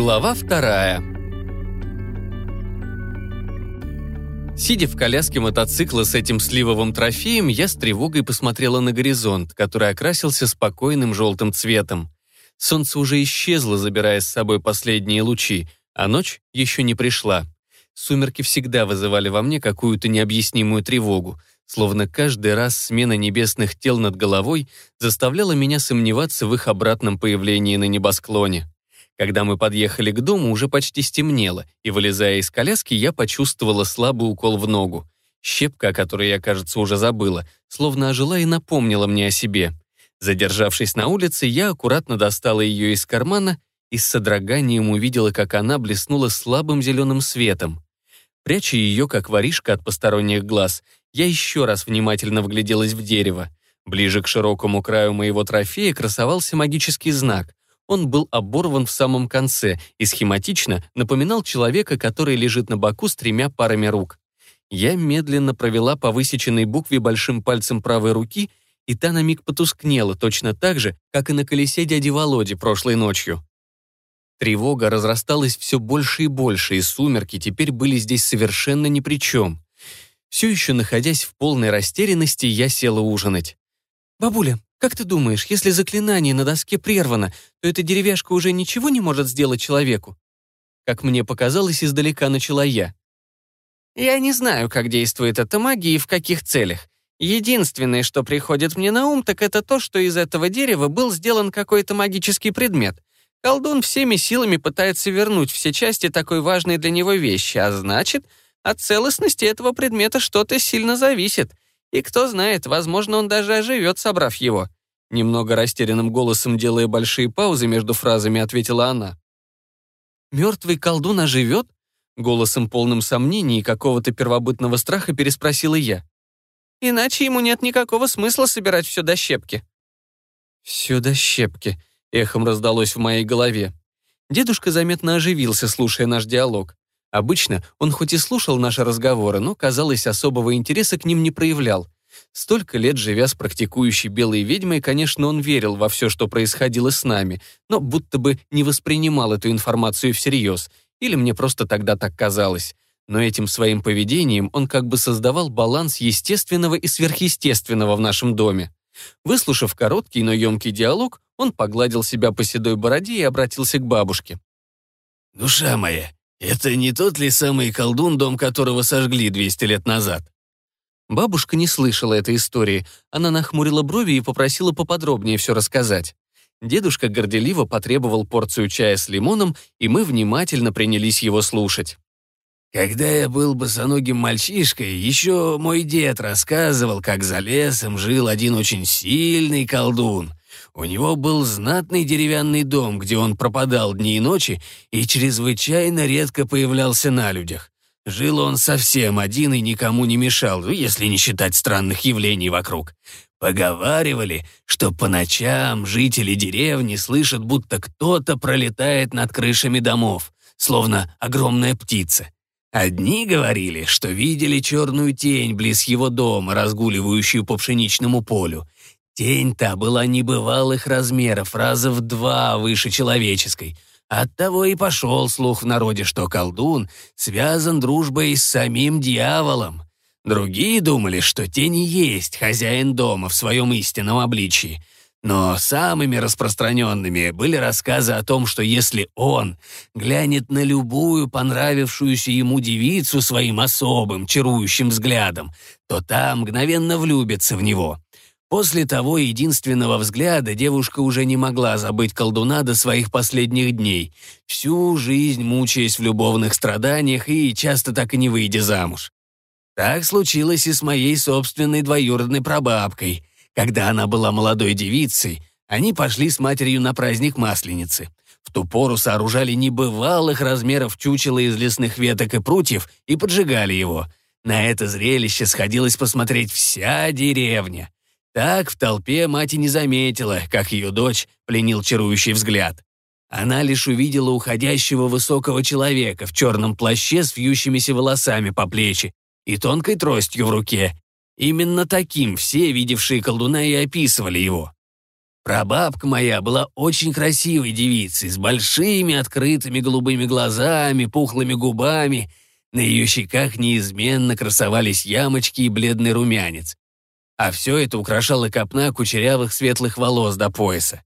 Глава вторая. Сидя в коляске мотоцикла с этим сливовым трофеем, я с тревогой посмотрела на горизонт, который окрасился спокойным желтым цветом. Солнце уже исчезло, забирая с собой последние лучи, а ночь еще не пришла. Сумерки всегда вызывали во мне какую-то необъяснимую тревогу, словно каждый раз смена небесных тел над головой заставляла меня сомневаться в их обратном появлении на небосклоне. Когда мы подъехали к дому, уже почти стемнело, и, вылезая из коляски, я почувствовала слабый укол в ногу. Щепка, о которой я, кажется, уже забыла, словно ожила и напомнила мне о себе. Задержавшись на улице, я аккуратно достала ее из кармана и с содроганием увидела, как она блеснула слабым зеленым светом. Пряча ее, как воришка от посторонних глаз, я еще раз внимательно вгляделась в дерево. Ближе к широкому краю моего трофея красовался магический знак он был оборван в самом конце и схематично напоминал человека, который лежит на боку с тремя парами рук. Я медленно провела по высеченной букве большим пальцем правой руки, и та на миг потускнела точно так же, как и на колесе дяди Володи прошлой ночью. Тревога разрасталась все больше и больше, и сумерки теперь были здесь совершенно ни при чем. Все еще находясь в полной растерянности, я села ужинать. «Бабуля, как ты думаешь, если заклинание на доске прервано, то эта деревяшка уже ничего не может сделать человеку? Как мне показалось, издалека начала я. Я не знаю, как действует эта магия и в каких целях. Единственное, что приходит мне на ум, так это то, что из этого дерева был сделан какой-то магический предмет. Колдун всеми силами пытается вернуть все части такой важной для него вещи, а значит, от целостности этого предмета что-то сильно зависит. И кто знает, возможно, он даже оживет, собрав его. Немного растерянным голосом, делая большие паузы между фразами, ответила она. «Мертвый колдун оживет?» Голосом полным сомнений и какого-то первобытного страха переспросила я. «Иначе ему нет никакого смысла собирать все до щепки». «Все до щепки», — эхом раздалось в моей голове. Дедушка заметно оживился, слушая наш диалог. Обычно он хоть и слушал наши разговоры, но, казалось, особого интереса к ним не проявлял. Столько лет живя с практикующей белой ведьмой, конечно, он верил во все, что происходило с нами, но будто бы не воспринимал эту информацию всерьез, или мне просто тогда так казалось. Но этим своим поведением он как бы создавал баланс естественного и сверхъестественного в нашем доме. Выслушав короткий, но емкий диалог, он погладил себя по седой бороде и обратился к бабушке. «Душа моя, это не тот ли самый колдун, дом которого сожгли 200 лет назад? Бабушка не слышала этой истории. Она нахмурила брови и попросила поподробнее все рассказать. Дедушка горделиво потребовал порцию чая с лимоном, и мы внимательно принялись его слушать. Когда я был босоногим мальчишкой, еще мой дед рассказывал, как за лесом жил один очень сильный колдун. У него был знатный деревянный дом, где он пропадал дни и ночи и чрезвычайно редко появлялся на людях. Жил он совсем один и никому не мешал, если не считать странных явлений вокруг. Поговаривали, что по ночам жители деревни слышат, будто кто-то пролетает над крышами домов, словно огромная птица. Одни говорили, что видели черную тень близ его дома, разгуливающую по пшеничному полю. Тень-то была небывалых размеров, раза в два выше человеческой. Оттого и пошел слух в народе, что колдун связан дружбой с самим дьяволом. Другие думали, что тень есть хозяин дома в своем истинном обличии. Но самыми распространенными были рассказы о том, что если он глянет на любую понравившуюся ему девицу своим особым, чарующим взглядом, то та мгновенно влюбится в него. После того единственного взгляда девушка уже не могла забыть колдуна до своих последних дней, всю жизнь мучаясь в любовных страданиях и часто так и не выйдя замуж. Так случилось и с моей собственной двоюродной прабабкой. Когда она была молодой девицей, они пошли с матерью на праздник Масленицы. В ту пору сооружали небывалых размеров чучело из лесных веток и прутьев и поджигали его. На это зрелище сходилась посмотреть вся деревня. Так в толпе мать и не заметила, как ее дочь пленил чарующий взгляд. Она лишь увидела уходящего высокого человека в черном плаще с вьющимися волосами по плечи и тонкой тростью в руке. Именно таким все, видевшие колдуна, и описывали его. Прабабка моя была очень красивой девицей, с большими открытыми голубыми глазами, пухлыми губами. На ее щеках неизменно красовались ямочки и бледный румянец. А все это украшало копна кучерявых светлых волос до пояса.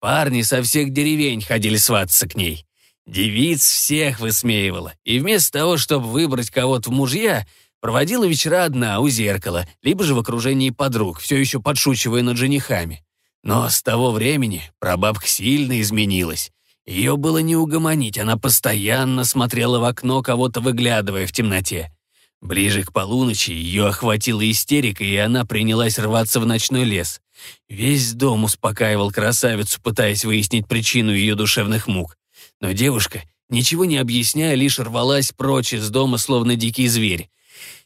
Парни со всех деревень ходили свататься к ней. Девиц всех высмеивала, и вместо того, чтобы выбрать кого-то в мужья, проводила вечера одна у зеркала, либо же в окружении подруг, все еще подшучивая над женихами. Но с того времени прабабка сильно изменилась. Ее было не угомонить, она постоянно смотрела в окно, кого-то выглядывая в темноте. Ближе к полуночи ее охватила истерика, и она принялась рваться в ночной лес. Весь дом успокаивал красавицу, пытаясь выяснить причину ее душевных мук. Но девушка, ничего не объясняя, лишь рвалась прочь из дома, словно дикий зверь.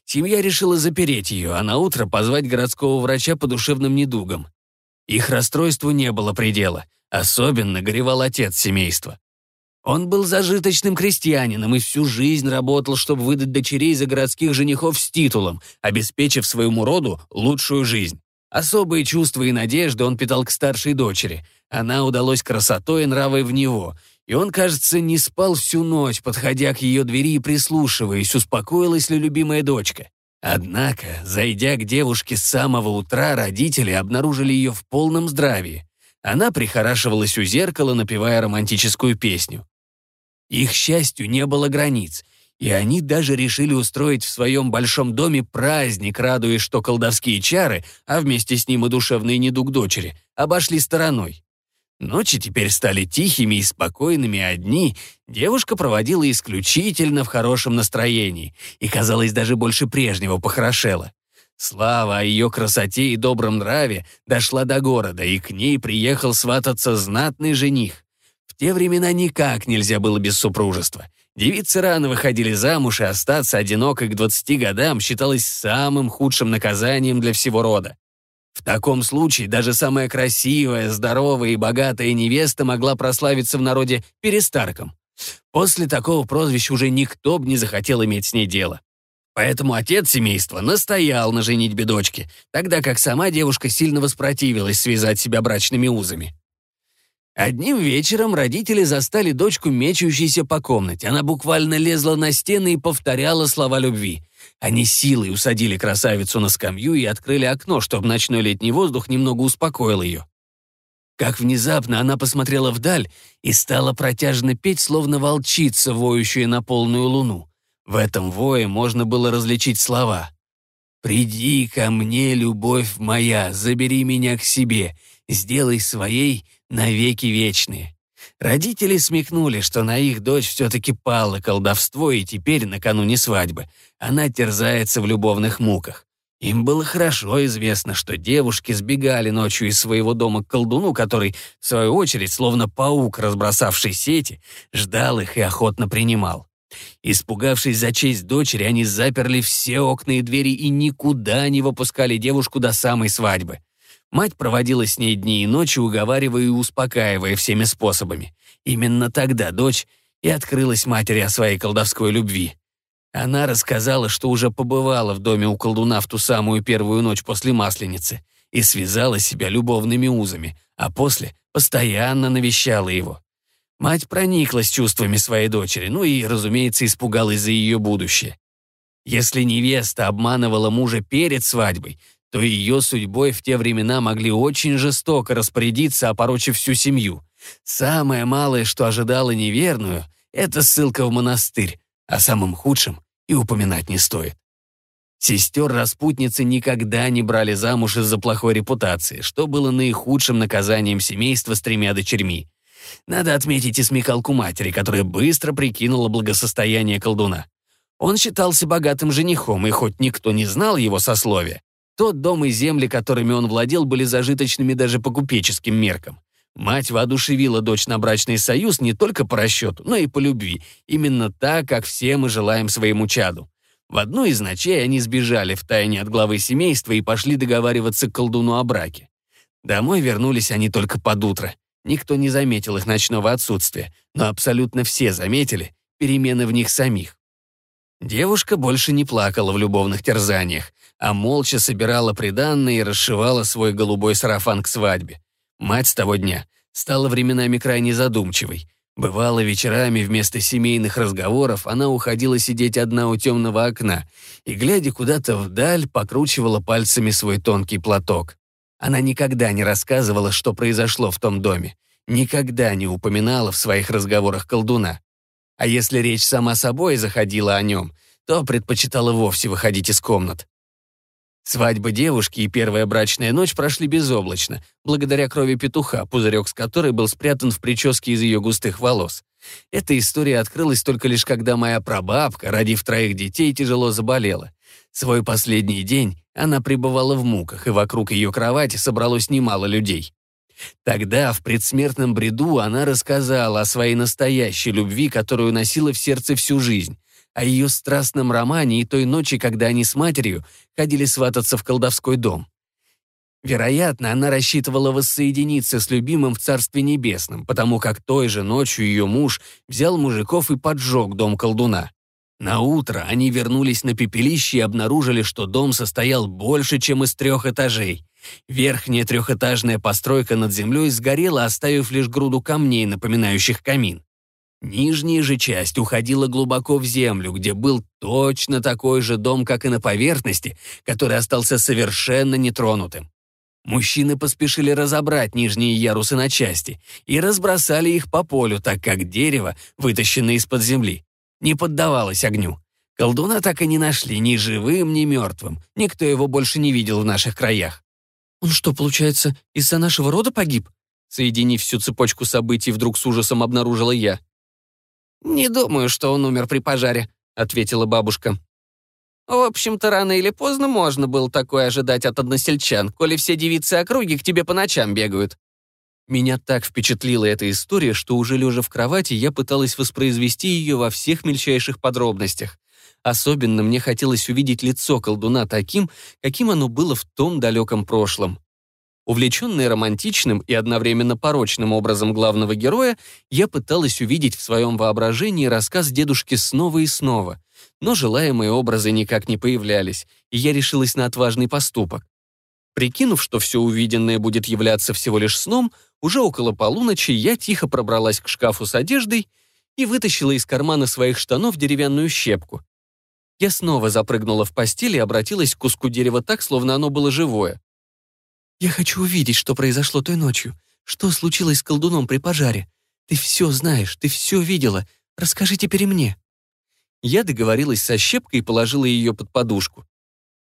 Семья решила запереть ее, а на утро позвать городского врача по душевным недугам. Их расстройству не было предела. Особенно горевал отец семейства. Он был зажиточным крестьянином и всю жизнь работал, чтобы выдать дочерей за городских женихов с титулом, обеспечив своему роду лучшую жизнь. Особые чувства и надежды он питал к старшей дочери. Она удалась красотой и нравой в него, и он, кажется, не спал всю ночь, подходя к ее двери и прислушиваясь, успокоилась ли любимая дочка. Однако, зайдя к девушке с самого утра, родители обнаружили ее в полном здравии. Она прихорашивалась у зеркала, напевая романтическую песню. Их счастью не было границ, и они даже решили устроить в своем большом доме праздник, радуясь, что колдовские чары, а вместе с ним и душевный недуг дочери, обошли стороной. Ночи теперь стали тихими и спокойными, а дни девушка проводила исключительно в хорошем настроении и, казалось, даже больше прежнего похорошела. Слава о ее красоте и добром нраве дошла до города, и к ней приехал свататься знатный жених. Те времена никак нельзя было без супружества. Девицы рано выходили замуж, и остаться одинокой к 20 годам считалось самым худшим наказанием для всего рода. В таком случае даже самая красивая, здоровая и богатая невеста могла прославиться в народе перестарком. После такого прозвища уже никто бы не захотел иметь с ней дело. Поэтому отец семейства настоял на женитьбе дочки, тогда как сама девушка сильно воспротивилась связать себя брачными узами. Одним вечером родители застали дочку мечущейся по комнате. Она буквально лезла на стены и повторяла слова любви. Они силой усадили красавицу на скамью и открыли окно, чтобы ночной летний воздух немного успокоил ее. Как внезапно она посмотрела вдаль и стала протяжно петь, словно волчица, воющая на полную луну. В этом вое можно было различить слова. «Приди ко мне, любовь моя, забери меня к себе, сделай своей навеки вечные». Родители смекнули, что на их дочь все-таки пало колдовство, и теперь, накануне свадьбы, она терзается в любовных муках. Им было хорошо известно, что девушки сбегали ночью из своего дома к колдуну, который, в свою очередь, словно паук, разбросавший сети, ждал их и охотно принимал. Испугавшись за честь дочери, они заперли все окна и двери и никуда не выпускали девушку до самой свадьбы. Мать проводила с ней дни и ночи, уговаривая и успокаивая всеми способами. Именно тогда дочь и открылась матери о своей колдовской любви. Она рассказала, что уже побывала в доме у колдуна в ту самую первую ночь после Масленицы и связала себя любовными узами, а после постоянно навещала его. Мать прониклась чувствами своей дочери, ну и, разумеется, испугалась за ее будущее. Если невеста обманывала мужа перед свадьбой, то ее судьбой в те времена могли очень жестоко распорядиться, опорочив всю семью. Самое малое, что ожидало неверную, это ссылка в монастырь, а самым худшим и упоминать не стоит. Сестер-распутницы никогда не брали замуж из-за плохой репутации, что было наихудшим наказанием семейства с тремя дочерьми. Надо отметить и смекалку матери, которая быстро прикинула благосостояние колдуна. Он считался богатым женихом, и хоть никто не знал его сословия, тот дом и земли, которыми он владел, были зажиточными даже по купеческим меркам. Мать воодушевила дочь на брачный союз не только по расчету, но и по любви, именно так, как все мы желаем своему чаду. В одну из ночей они сбежали в тайне от главы семейства и пошли договариваться к колдуну о браке. Домой вернулись они только под утро. Никто не заметил их ночного отсутствия, но абсолютно все заметили перемены в них самих. Девушка больше не плакала в любовных терзаниях, а молча собирала приданное и расшивала свой голубой сарафан к свадьбе. Мать с того дня стала временами крайне задумчивой. Бывало, вечерами вместо семейных разговоров она уходила сидеть одна у темного окна и, глядя куда-то вдаль, покручивала пальцами свой тонкий платок. Она никогда не рассказывала, что произошло в том доме, никогда не упоминала в своих разговорах колдуна. А если речь сама собой заходила о нем, то предпочитала вовсе выходить из комнат. Свадьба девушки и первая брачная ночь прошли безоблачно, благодаря крови петуха, пузырек с которой был спрятан в прическе из ее густых волос. Эта история открылась только лишь когда моя прабабка, родив троих детей, тяжело заболела. Свой последний день она пребывала в муках, и вокруг ее кровати собралось немало людей. Тогда, в предсмертном бреду, она рассказала о своей настоящей любви, которую носила в сердце всю жизнь, о ее страстном романе и той ночи, когда они с матерью ходили свататься в колдовской дом. Вероятно, она рассчитывала воссоединиться с любимым в Царстве Небесном, потому как той же ночью ее муж взял мужиков и поджег дом колдуна. На утро они вернулись на пепелище и обнаружили, что дом состоял больше, чем из трех этажей. Верхняя трехэтажная постройка над землей сгорела, оставив лишь груду камней, напоминающих камин. Нижняя же часть уходила глубоко в землю, где был точно такой же дом, как и на поверхности, который остался совершенно нетронутым. Мужчины поспешили разобрать нижние ярусы на части и разбросали их по полю, так как дерево, вытащенное из-под земли, не поддавалось огню. Колдуна так и не нашли ни живым, ни мертвым. Никто его больше не видел в наших краях. «Он что, получается, из-за нашего рода погиб?» Соединив всю цепочку событий, вдруг с ужасом обнаружила я. «Не думаю, что он умер при пожаре», — ответила бабушка. «В общем-то, рано или поздно можно было такое ожидать от односельчан, коли все девицы округи к тебе по ночам бегают». Меня так впечатлила эта история, что уже лежа в кровати, я пыталась воспроизвести ее во всех мельчайших подробностях. Особенно мне хотелось увидеть лицо колдуна таким, каким оно было в том далеком прошлом. Увлеченная романтичным и одновременно порочным образом главного героя, я пыталась увидеть в своем воображении рассказ дедушки снова и снова. Но желаемые образы никак не появлялись, и я решилась на отважный поступок. Прикинув, что все увиденное будет являться всего лишь сном, уже около полуночи я тихо пробралась к шкафу с одеждой и вытащила из кармана своих штанов деревянную щепку. Я снова запрыгнула в постель и обратилась к куску дерева так, словно оно было живое. «Я хочу увидеть, что произошло той ночью. Что случилось с колдуном при пожаре? Ты все знаешь, ты все видела. Расскажи теперь мне». Я договорилась со щепкой и положила ее под подушку.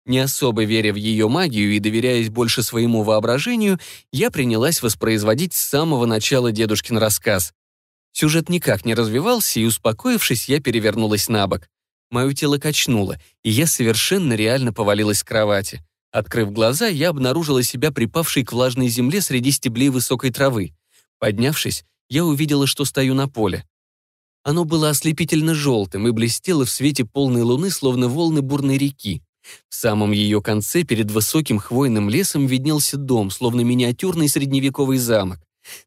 Не особо веря в ее магию и доверяясь больше своему воображению, я принялась воспроизводить с самого начала дедушкин рассказ. Сюжет никак не развивался, и, успокоившись, я перевернулась на бок. Мое тело качнуло, и я совершенно реально повалилась с кровати. Открыв глаза, я обнаружила себя припавшей к влажной земле среди стеблей высокой травы. Поднявшись, я увидела, что стою на поле. Оно было ослепительно желтым и блестело в свете полной луны, словно волны бурной реки. В самом ее конце, перед высоким хвойным лесом, виднелся дом, словно миниатюрный средневековый замок.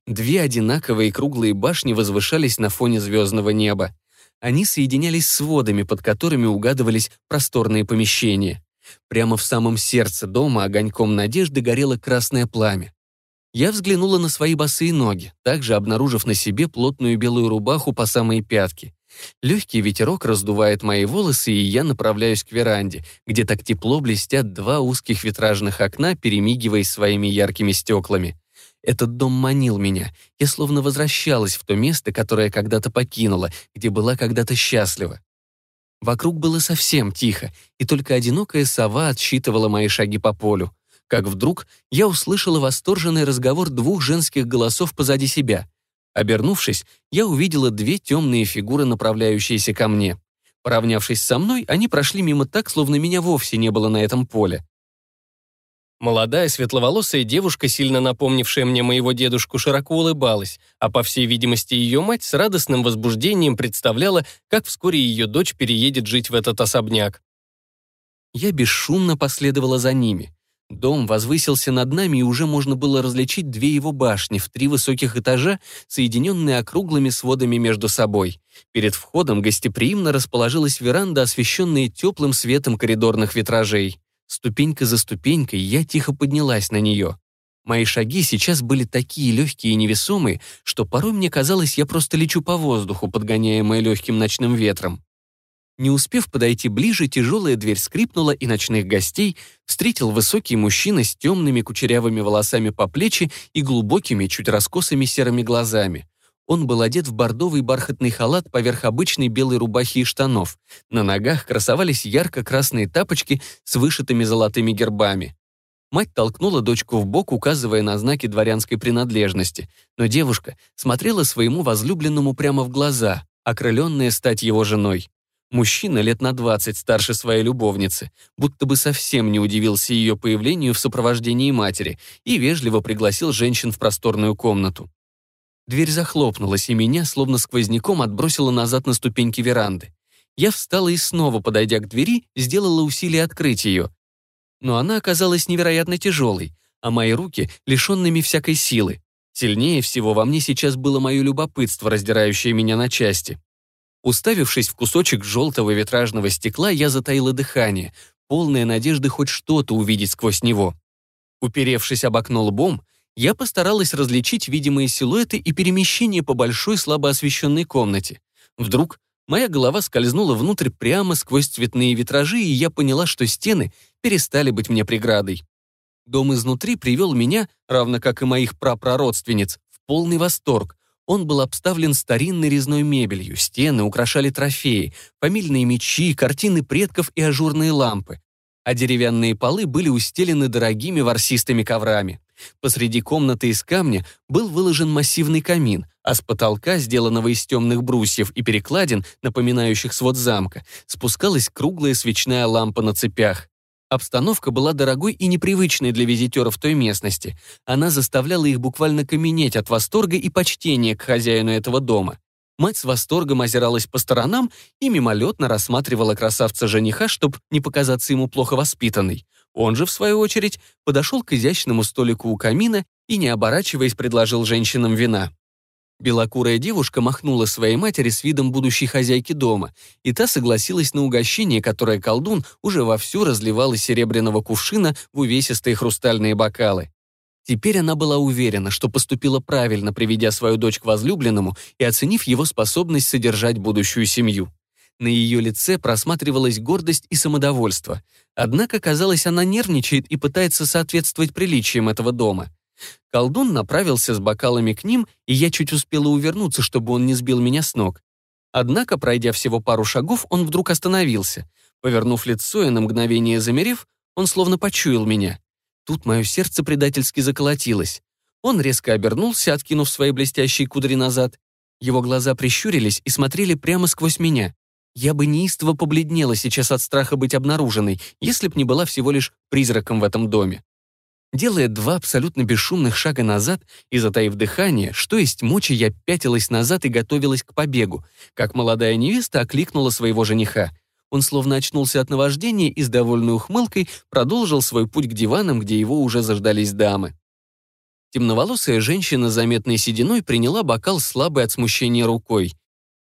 Две одинаковые круглые башни возвышались на фоне звездного неба. Они соединялись с водами, под которыми угадывались просторные помещения. Прямо в самом сердце дома огоньком надежды горело красное пламя. Я взглянула на свои босые ноги, также обнаружив на себе плотную белую рубаху по самые пятки. Легкий ветерок раздувает мои волосы, и я направляюсь к веранде, где так тепло блестят два узких витражных окна, перемигиваясь своими яркими стеклами. Этот дом манил меня. Я словно возвращалась в то место, которое когда-то покинула, где была когда-то счастлива. Вокруг было совсем тихо, и только одинокая сова отсчитывала мои шаги по полю. Как вдруг я услышала восторженный разговор двух женских голосов позади себя. Обернувшись, я увидела две темные фигуры, направляющиеся ко мне. Поравнявшись со мной, они прошли мимо так, словно меня вовсе не было на этом поле. Молодая светловолосая девушка, сильно напомнившая мне моего дедушку, широко улыбалась, а по всей видимости ее мать с радостным возбуждением представляла, как вскоре ее дочь переедет жить в этот особняк. Я бесшумно последовала за ними. Дом возвысился над нами, и уже можно было различить две его башни в три высоких этажа, соединенные округлыми сводами между собой. Перед входом гостеприимно расположилась веранда, освещенная теплым светом коридорных витражей. Ступенька за ступенькой я тихо поднялась на нее. Мои шаги сейчас были такие легкие и невесомые, что порой мне казалось, я просто лечу по воздуху, подгоняемая легким ночным ветром. Не успев подойти ближе, тяжелая дверь скрипнула, и ночных гостей встретил высокий мужчина с темными кучерявыми волосами по плечи и глубокими, чуть раскосыми серыми глазами. Он был одет в бордовый бархатный халат поверх обычной белой рубахи и штанов. На ногах красовались ярко-красные тапочки с вышитыми золотыми гербами. Мать толкнула дочку в бок, указывая на знаки дворянской принадлежности, но девушка смотрела своему возлюбленному прямо в глаза, окрыленная стать его женой. Мужчина лет на двадцать старше своей любовницы, будто бы совсем не удивился ее появлению в сопровождении матери и вежливо пригласил женщин в просторную комнату. Дверь захлопнулась, и меня, словно сквозняком, отбросило назад на ступеньки веранды. Я встала и снова, подойдя к двери, сделала усилие открыть ее. Но она оказалась невероятно тяжелой, а мои руки — лишенными всякой силы. Сильнее всего во мне сейчас было мое любопытство, раздирающее меня на части. Уставившись в кусочек желтого витражного стекла, я затаила дыхание, полная надежды хоть что-то увидеть сквозь него. Уперевшись об окно лбом, я постаралась различить видимые силуэты и перемещения по большой слабо освещенной комнате. Вдруг моя голова скользнула внутрь прямо сквозь цветные витражи, и я поняла, что стены перестали быть мне преградой. Дом изнутри привел меня, равно как и моих прапрародственниц, в полный восторг. Он был обставлен старинной резной мебелью, стены украшали трофеи, фамильные мечи, картины предков и ажурные лампы, а деревянные полы были устелены дорогими ворсистыми коврами. Посреди комнаты из камня был выложен массивный камин, а с потолка, сделанного из темных брусьев и перекладин, напоминающих свод замка, спускалась круглая свечная лампа на цепях. Обстановка была дорогой и непривычной для визитеров той местности. Она заставляла их буквально каменеть от восторга и почтения к хозяину этого дома. Мать с восторгом озиралась по сторонам и мимолетно рассматривала красавца-жениха, чтобы не показаться ему плохо воспитанной. Он же, в свою очередь, подошел к изящному столику у камина и, не оборачиваясь, предложил женщинам вина. Белокурая девушка махнула своей матери с видом будущей хозяйки дома, и та согласилась на угощение, которое колдун уже вовсю разливал из серебряного кувшина в увесистые хрустальные бокалы. Теперь она была уверена, что поступила правильно, приведя свою дочь к возлюбленному и оценив его способность содержать будущую семью. На ее лице просматривалась гордость и самодовольство. Однако, казалось, она нервничает и пытается соответствовать приличиям этого дома. Колдун направился с бокалами к ним, и я чуть успела увернуться, чтобы он не сбил меня с ног. Однако, пройдя всего пару шагов, он вдруг остановился. Повернув лицо и на мгновение замерев, он словно почуял меня. Тут мое сердце предательски заколотилось. Он резко обернулся, откинув свои блестящие кудри назад. Его глаза прищурились и смотрели прямо сквозь меня. Я бы неистово побледнела сейчас от страха быть обнаруженной, если б не была всего лишь призраком в этом доме. Делая два абсолютно бесшумных шага назад и затаив дыхание, что есть мочи, я пятилась назад и готовилась к побегу, как молодая невеста окликнула своего жениха. Он словно очнулся от наваждения и с довольной ухмылкой продолжил свой путь к диванам, где его уже заждались дамы. Темноволосая женщина заметной сединой приняла бокал слабой от смущения рукой.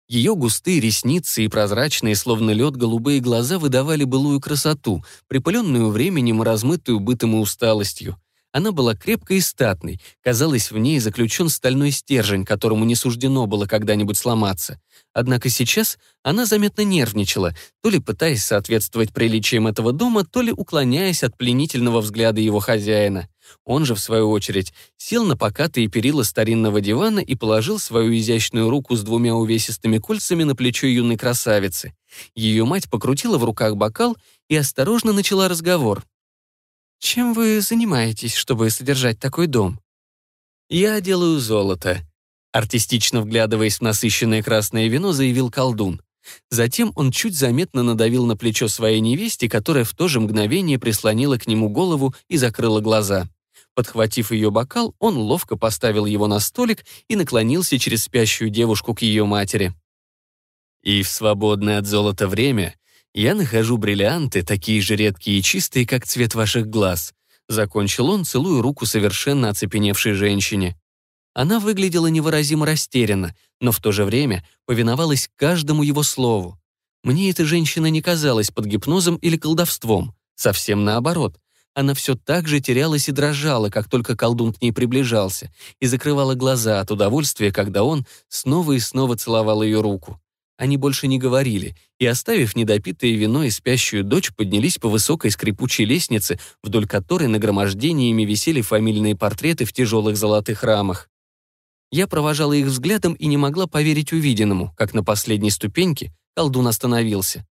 Ее густые ресницы и прозрачные, словно лед, голубые глаза выдавали былую красоту, припыленную временем и размытую бытом и усталостью. Она была крепкой и статной, казалось, в ней заключен стальной стержень, которому не суждено было когда-нибудь сломаться. Однако сейчас она заметно нервничала, то ли пытаясь соответствовать приличиям этого дома, то ли уклоняясь от пленительного взгляда его хозяина. Он же, в свою очередь, сел на покатые перила старинного дивана и положил свою изящную руку с двумя увесистыми кольцами на плечо юной красавицы. Ее мать покрутила в руках бокал и осторожно начала разговор. «Чем вы занимаетесь, чтобы содержать такой дом?» «Я делаю золото», — артистично вглядываясь в насыщенное красное вино, заявил колдун. Затем он чуть заметно надавил на плечо своей невесте, которая в то же мгновение прислонила к нему голову и закрыла глаза. Подхватив ее бокал, он ловко поставил его на столик и наклонился через спящую девушку к ее матери. И в свободное от золота время я нахожу бриллианты, такие же редкие и чистые, как цвет ваших глаз. Закончил он, целуя руку совершенно оцепеневшей женщине. Она выглядела невыразимо растерянно, но в то же время повиновалась каждому его слову. Мне эта женщина не казалась под гипнозом или колдовством. Совсем наоборот. она все так же терялась и дрожала, как только колдун к ней приближался, и закрывала глаза от удовольствия, когда он снова и снова целовал ее руку. Они больше не говорили, и, оставив недопитое вино и спящую дочь, поднялись по высокой скрипучей лестнице, вдоль которой нагромождениями висели фамильные портреты в тяжелых золотых рамах. Я провожала их взглядом и не могла поверить увиденному, как на последней ступеньке колдун остановился.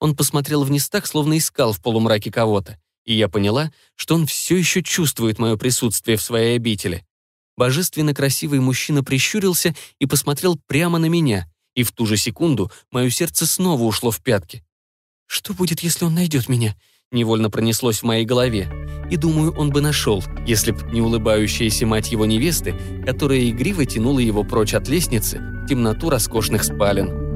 Он посмотрел вниз так, словно искал в полумраке кого-то и я поняла, что он все еще чувствует мое присутствие в своей обители. Божественно красивый мужчина прищурился и посмотрел прямо на меня, и в ту же секунду мое сердце снова ушло в пятки. «Что будет, если он найдет меня?» невольно пронеслось в моей голове. И думаю, он бы нашел, если б не улыбающаяся мать его невесты, которая игриво тянула его прочь от лестницы в темноту роскошных спален.